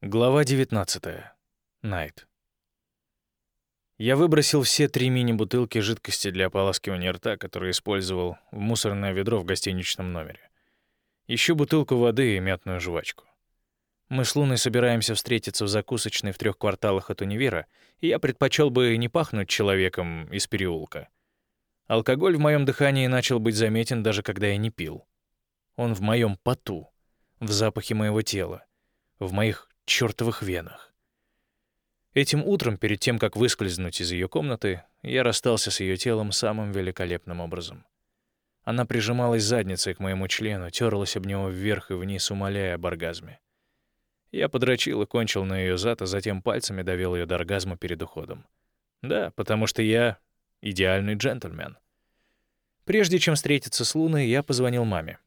Глава 19. Найт. Я выбросил все три мини-бутылки жидкости для ополаскивания рта, которые использовал в мусорное ведро в гостиничном номере. Еще бутылку воды и мятную жвачку. Мы с Луной собираемся встретиться в закусочной в трех кварталах от универа, и я предпочел бы не пахнуть человеком из переулка. Алкоголь в моем дыхании начал быть заметен даже когда я не пил. Он в моем поту, в запахе моего тела, в моих чертовых венах. Этим утром, перед тем, как выскользнуть из ее комнаты, я расстался с ее телом самым великолепным образом. Она прижималась задницей к моему члену, терлась об него вверх и вниз, умоляя об оргазме. Я подрочил и кончил на ее зад, а затем пальцами довел ее до оргазма перед уходом. Да, потому что я идеальный джентльмен. Прежде чем встретиться с Луной, я позвонил маме.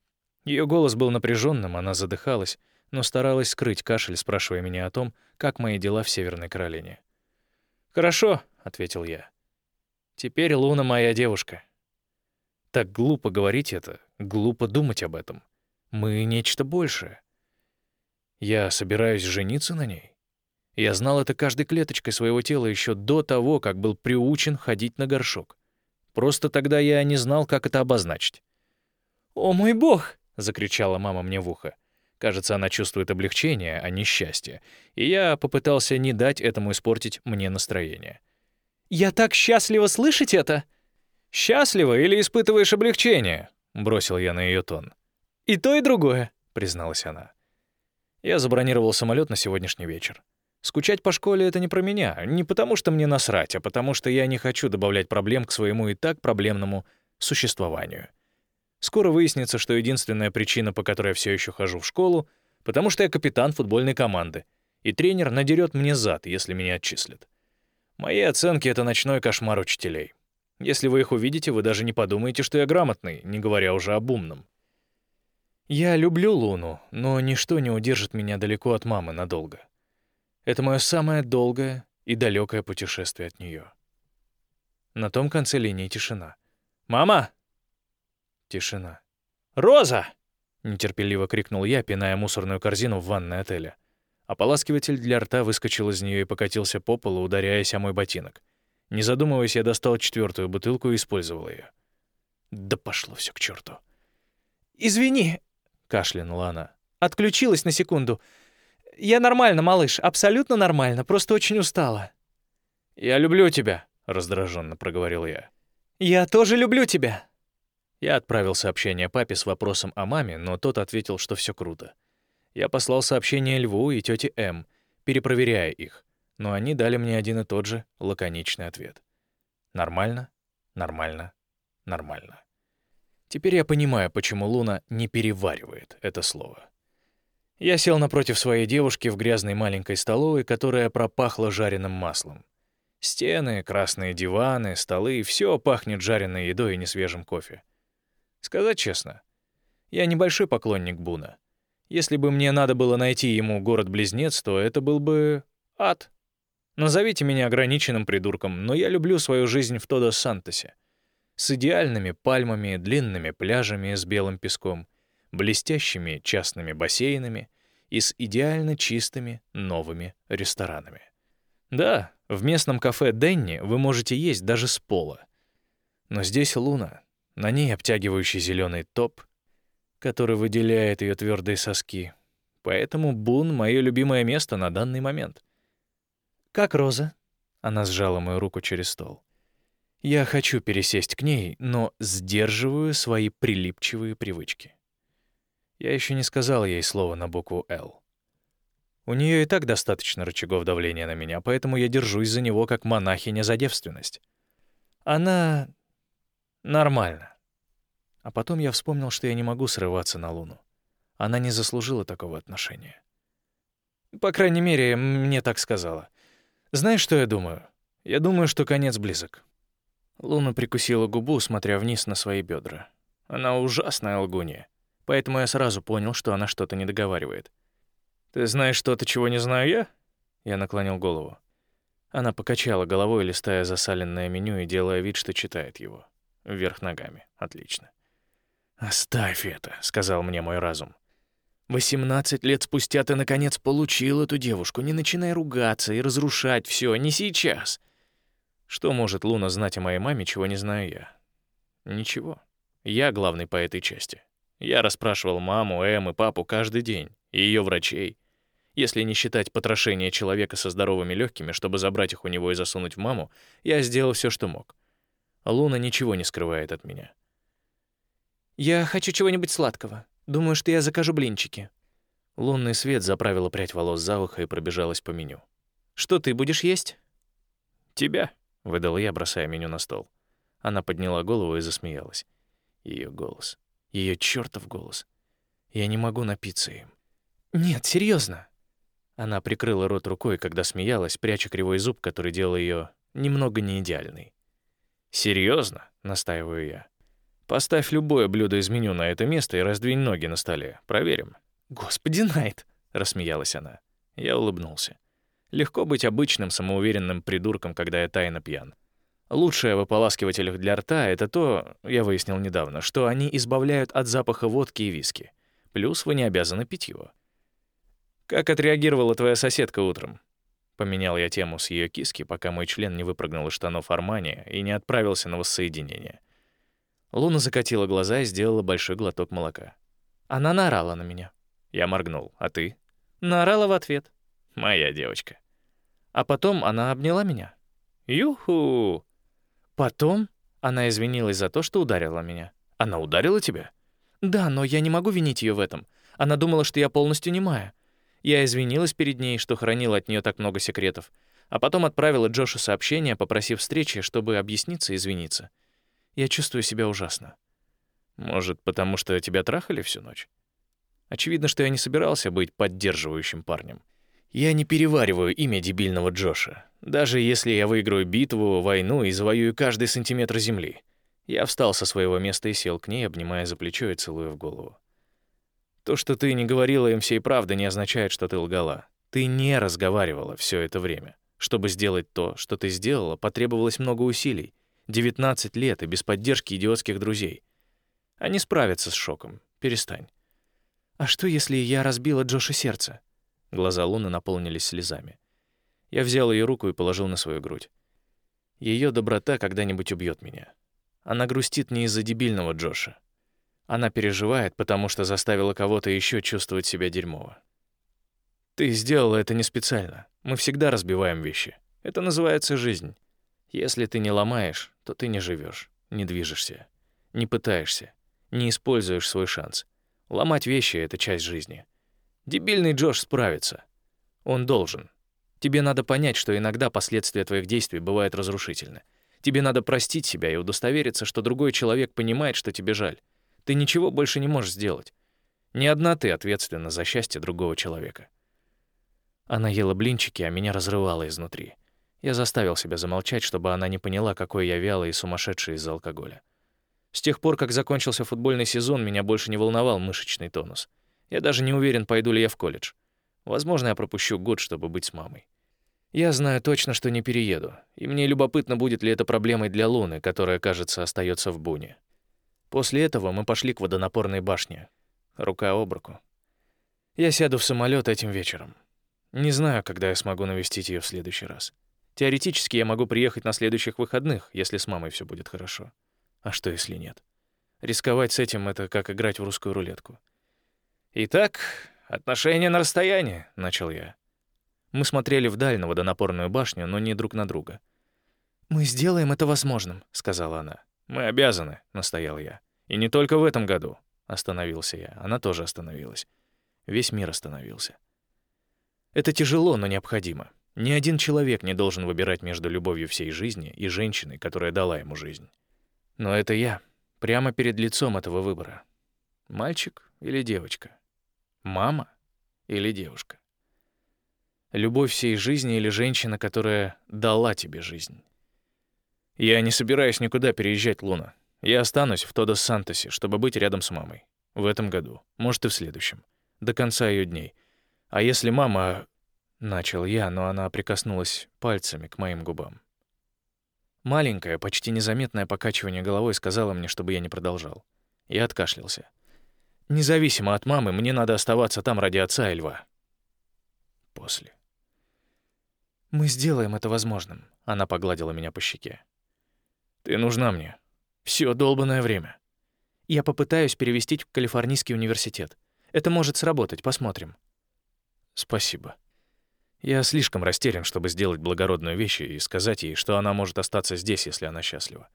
Ее голос был напряженным, она задыхалась, но старалась скрыть кашель, спрашивая меня о том, как мои дела в Северной Каролине. «Хорошо», — ответил я. «Теперь Луна моя девушка». Так глупо говорить это, глупо думать об этом. Мы нечто большее. Я собираюсь жениться на ней. Я знал это каждой клеточкой своего тела еще до того, как был приучен ходить на горшок. Просто тогда я не знал, как это обозначить. «О мой бог!» — закричала мама мне в ухо. Кажется, она чувствует облегчение, а не счастье. И я попытался не дать этому испортить мне настроение. «Я так счастлива слышать это!» «Счастлива или испытываешь облегчение?» — бросил я на ее тон. «И то, и другое», — призналась она. Я забронировал самолет на сегодняшний вечер. Скучать по школе — это не про меня, не потому что мне насрать, а потому что я не хочу добавлять проблем к своему и так проблемному существованию. Скоро выяснится, что единственная причина, по которой я все еще хожу в школу, потому что я капитан футбольной команды, и тренер надерет мне зад, если меня отчислят. Мои оценки — это ночной кошмар учителей. Если вы их увидите, вы даже не подумаете, что я грамотный, не говоря уже об умном. Я люблю Луну, но ничто не удержит меня далеко от мамы надолго. Это мое самое долгое и далекое путешествие от нее. На том конце линии тишина. «Мама!» Тишина. «Роза!» — нетерпеливо крикнул я, пиная мусорную корзину в ванной отеля. Ополаскиватель для рта выскочил из нее и покатился по полу, ударяясь о мой ботинок. Не задумываясь, я достал четвертую бутылку и использовал ее. Да пошло все к черту. «Извини», — кашлянула она. «Отключилась на секунду. Я нормально, малыш, абсолютно нормально, просто очень устала». «Я люблю тебя», — раздраженно проговорил я. «Я тоже люблю тебя», я отправил сообщение папе с вопросом о маме, но тот ответил, что все круто. Я послал сообщение Льву и тете М, перепроверяя их, но они дали мне один и тот же лаконичный ответ. Нормально, нормально, нормально. Теперь я понимаю, почему Луна не переваривает это слово. Я сел напротив своей девушки в грязной маленькой столовой, которая пропахла жареным маслом. Стены, красные диваны, столы — все пахнет жареной едой и несвежим кофе. Сказать честно, я небольшой поклонник Буна. Если бы мне надо было найти ему город-близнец, то это был бы ад. Назовите меня ограниченным придурком, но я люблю свою жизнь в Тодос-Сантосе. С идеальными пальмами, длинными пляжами с белым песком, блестящими частными бассейнами и с идеально чистыми новыми ресторанами. Да, в местном кафе Денни вы можете есть даже с пола. Но здесь луна, на ней обтягивающий зеленый топ, который выделяет ее твердые соски. Поэтому Бун — мое любимое место на данный момент. «Как Роза?» — она сжала мою руку через стол. Я хочу пересесть к ней, но сдерживаю свои прилипчивые привычки. Я еще не сказал ей слова на букву «Л». У нее и так достаточно рычагов давления на меня, поэтому я держусь за него как монахиня за девственность. Она Нормально. А потом я вспомнил, что я не могу срываться на Луну. Она не заслужила такого отношения. По крайней мере, мне так сказала. Знаешь, что я думаю? Я думаю, что конец близок. Луна прикусила губу, смотря вниз на свои бедра. Она ужасная лгунья, поэтому я сразу понял, что она что-то не договаривает. Ты знаешь что-то, чего не знаю я? Я наклонил голову. Она покачала головой, листая засаленное меню и делая вид, что читает его. Вверх ногами. Отлично. «Оставь это», — сказал мне мой разум. 18 лет спустя ты, наконец, получил эту девушку. Не начинай ругаться и разрушать все, не сейчас. Что может Луна знать о моей маме, чего не знаю я? Ничего. Я главный по этой части. Я расспрашивал маму, Эм и папу каждый день, и ее врачей. Если не считать потрошения человека со здоровыми легкими, чтобы забрать их у него и засунуть в маму, я сделал все, что мог. Луна ничего не скрывает от меня. «Я хочу чего-нибудь сладкого. Думаю, что я закажу блинчики». Лунный свет заправила прядь волос за ухо и пробежалась по меню. «Что ты будешь есть?» «Тебя», — выдал я, бросая меню на стол. Она подняла голову и засмеялась. Ее голос. Ее чертов голос. Я не могу напиться им. «Нет, серьезно. Она прикрыла рот рукой, когда смеялась, пряча кривой зуб, который делал ее немного неидеальной. Серьезно? настаиваю я. Поставь любое блюдо из меню на это место и раздвинь ноги на столе. Проверим. Господи, Найт, рассмеялась она. Я улыбнулся. Легко быть обычным самоуверенным придурком, когда я тайно пьян. Лучшее в ополаскивателях для рта — это то, я выяснил недавно, что они избавляют от запаха водки и виски. Плюс вы не обязаны пить его. «Как отреагировала твоя соседка утром?» Поменял я тему с ее киски, пока мой член не выпрыгнул из штанов Армани и не отправился на воссоединение. Луна закатила глаза и сделала большой глоток молока. Она наорала на меня. Я моргнул. «А ты?» Наорала в ответ. «Моя девочка». А потом она обняла меня. «Юху!» Потом она извинилась за то, что ударила меня. «Она ударила тебя?» «Да, но я не могу винить ее в этом. Она думала, что я полностью немая. Я извинилась перед ней, что хранила от нее так много секретов, а потом отправила Джошу сообщение, попросив встречи, чтобы объясниться и извиниться. Я чувствую себя ужасно. Может, потому что тебя трахали всю ночь? Очевидно, что я не собирался быть поддерживающим парнем. Я не перевариваю имя дебильного Джоша. Даже если я выиграю битву, войну и завоюю каждый сантиметр земли. Я встал со своего места и сел к ней, обнимая за плечо и целуя в голову. То, что ты не говорила им всей правды, не означает, что ты лгала. Ты не разговаривала все это время. Чтобы сделать то, что ты сделала, потребовалось много усилий. 19 лет и без поддержки идиотских друзей. Они справятся с шоком. Перестань. А что, если я разбила Джоша сердце? Глаза Луны наполнились слезами. Я взял ее руку и положил на свою грудь. Ее доброта когда-нибудь убьет меня. Она грустит не из-за дебильного Джоша. Она переживает, потому что заставила кого-то еще чувствовать себя дерьмово. Ты сделала это не специально. Мы всегда разбиваем вещи. Это называется жизнь. Если ты не ломаешь, то ты не живешь, не движешься, не пытаешься, не используешь свой шанс. Ломать вещи — это часть жизни. Дебильный Джош справится. Он должен. Тебе надо понять, что иногда последствия твоих действий бывают разрушительны. Тебе надо простить себя и удостовериться, что другой человек понимает, что тебе жаль. Ты ничего больше не можешь сделать. Не одна ты ответственна за счастье другого человека. Она ела блинчики, а меня разрывало изнутри. Я заставил себя замолчать, чтобы она не поняла, какой я вялый и сумасшедший из-за алкоголя. С тех пор, как закончился футбольный сезон, меня больше не волновал мышечный тонус. Я даже не уверен, пойду ли я в колледж. Возможно, я пропущу год, чтобы быть с мамой. Я знаю точно, что не перееду, и мне любопытно, будет ли это проблемой для Луны, которая, кажется, остается в Буне. После этого мы пошли к водонапорной башне. Рука об руку. Я сяду в самолет этим вечером. Не знаю, когда я смогу навестить ее в следующий раз. Теоретически я могу приехать на следующих выходных, если с мамой все будет хорошо. А что, если нет? Рисковать с этим — это как играть в русскую рулетку. «Итак, отношения на расстоянии», — начал я. Мы смотрели вдаль на водонапорную башню, но не друг на друга. «Мы сделаем это возможным», — сказала она. «Мы обязаны», — настоял я. «И не только в этом году», — остановился я. Она тоже остановилась. Весь мир остановился. Это тяжело, но необходимо. Ни один человек не должен выбирать между любовью всей жизни и женщиной, которая дала ему жизнь. Но это я, прямо перед лицом этого выбора. Мальчик или девочка? Мама или девушка? Любовь всей жизни или женщина, которая дала тебе жизнь? Я не собираюсь никуда переезжать, Луна. Я останусь в Тодос-Сантосе, чтобы быть рядом с мамой. В этом году, может, и в следующем. До конца ее дней. А если мама... Начал я, но она прикоснулась пальцами к моим губам. Маленькое, почти незаметное покачивание головой сказала мне, чтобы я не продолжал. Я откашлялся. Независимо от мамы, мне надо оставаться там ради отца и льва. После. Мы сделаем это возможным. Она погладила меня по щеке. Ты нужна мне. Все долбанное время. Я попытаюсь перевести в Калифорнийский университет. Это может сработать, посмотрим. Спасибо. Я слишком растерян, чтобы сделать благородную вещь и сказать ей, что она может остаться здесь, если она счастлива.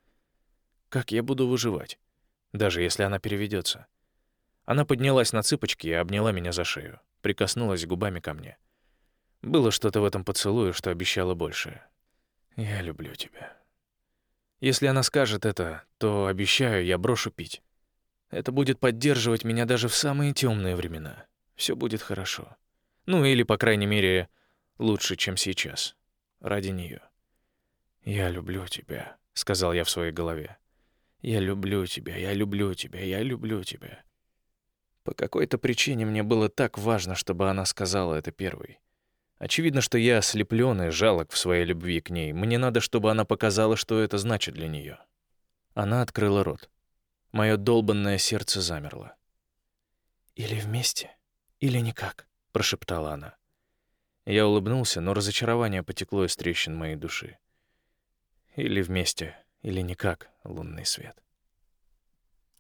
Как я буду выживать, даже если она переведется? Она поднялась на цыпочки и обняла меня за шею, прикоснулась губами ко мне. Было что-то в этом поцелуе, что обещало большее. Я люблю тебя. Если она скажет это, то, обещаю, я брошу пить. Это будет поддерживать меня даже в самые темные времена. Все будет хорошо. Ну или, по крайней мере, лучше, чем сейчас. Ради нее. «Я люблю тебя», — сказал я в своей голове. «Я люблю тебя, я люблю тебя, я люблю тебя». По какой-то причине мне было так важно, чтобы она сказала это первой. Очевидно, что я ослеплён и жалок в своей любви к ней. Мне надо, чтобы она показала, что это значит для неё. Она открыла рот. Моё долбанное сердце замерло. «Или вместе, или никак», — прошептала она. Я улыбнулся, но разочарование потекло из трещин моей души. Или вместе, или никак, лунный свет.